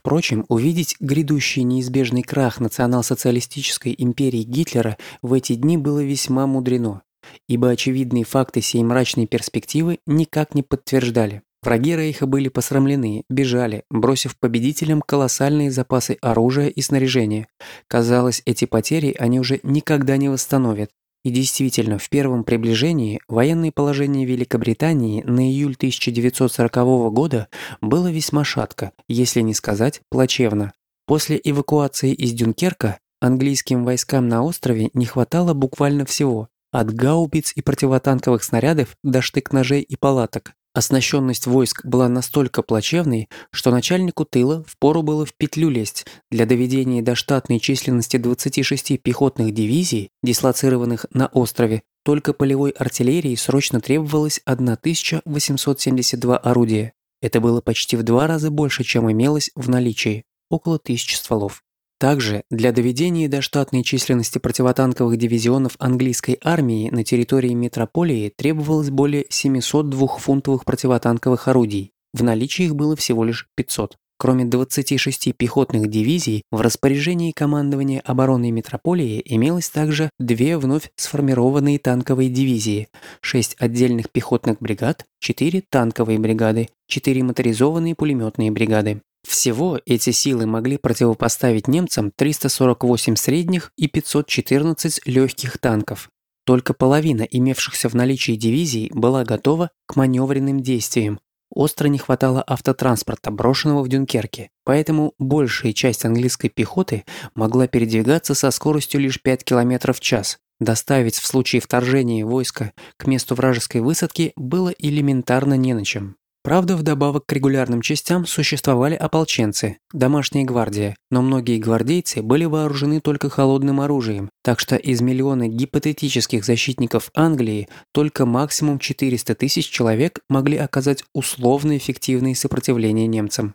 Впрочем, увидеть грядущий неизбежный крах национал-социалистической империи Гитлера в эти дни было весьма мудрено, ибо очевидные факты сей мрачной перспективы никак не подтверждали. Враги Рейха были посрамлены, бежали, бросив победителям колоссальные запасы оружия и снаряжения. Казалось, эти потери они уже никогда не восстановят. И действительно, в первом приближении военное положение Великобритании на июль 1940 года было весьма шатко, если не сказать плачевно. После эвакуации из Дюнкерка английским войскам на острове не хватало буквально всего – от гаубиц и противотанковых снарядов до штык-ножей и палаток. Оснащенность войск была настолько плачевной, что начальнику тыла впору было в петлю лезть для доведения до штатной численности 26 пехотных дивизий, дислоцированных на острове, только полевой артиллерии срочно требовалось 1872 орудия. Это было почти в два раза больше, чем имелось в наличии – около тысячи стволов. Также для доведения до штатной численности противотанковых дивизионов английской армии на территории метрополии требовалось более 700 двухфунтовых противотанковых орудий. В наличии их было всего лишь 500. Кроме 26 пехотных дивизий, в распоряжении командования обороны метрополии имелось также две вновь сформированные танковые дивизии, 6 отдельных пехотных бригад, 4 танковые бригады, 4 моторизованные пулеметные бригады. Всего эти силы могли противопоставить немцам 348 средних и 514 легких танков. Только половина имевшихся в наличии дивизий была готова к маневренным действиям. Остро не хватало автотранспорта, брошенного в Дюнкерке, поэтому большая часть английской пехоты могла передвигаться со скоростью лишь 5 км в час. Доставить в случае вторжения войска к месту вражеской высадки было элементарно не на чем. Правда, вдобавок к регулярным частям существовали ополченцы, домашняя гвардия, но многие гвардейцы были вооружены только холодным оружием, так что из миллиона гипотетических защитников Англии только максимум 400 тысяч человек могли оказать условно эффективное сопротивление немцам.